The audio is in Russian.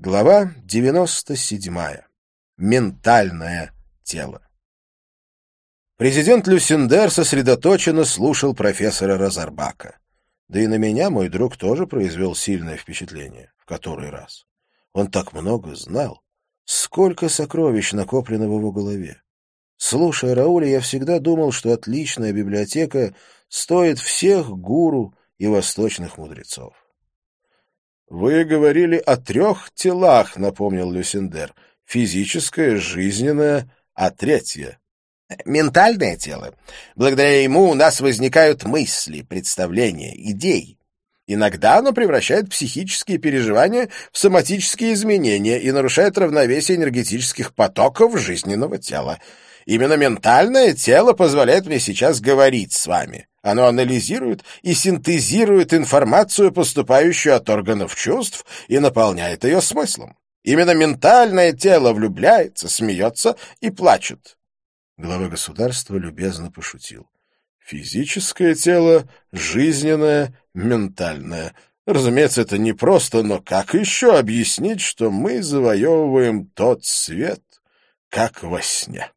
Глава 97. Ментальное тело. Президент Люсендер сосредоточенно слушал профессора Розарбака. Да и на меня мой друг тоже произвел сильное впечатление, в который раз. Он так много знал. Сколько сокровищ накоплено в его голове. Слушая Рауля, я всегда думал, что отличная библиотека стоит всех гуру и восточных мудрецов. «Вы говорили о трех телах», — напомнил Люсендер. «Физическое, жизненное, а третье». «Ментальное тело. Благодаря ему у нас возникают мысли, представления, идеи. Иногда оно превращает психические переживания в соматические изменения и нарушает равновесие энергетических потоков жизненного тела. Именно ментальное тело позволяет мне сейчас говорить с вами. Оно анализирует и синтезирует информацию, поступающую от органов чувств, и наполняет ее смыслом. Именно ментальное тело влюбляется, смеется и плачет. Глава государства любезно пошутил. Физическое тело, жизненное, ментальное. Разумеется, это непросто, но как еще объяснить, что мы завоевываем тот свет, как во сне?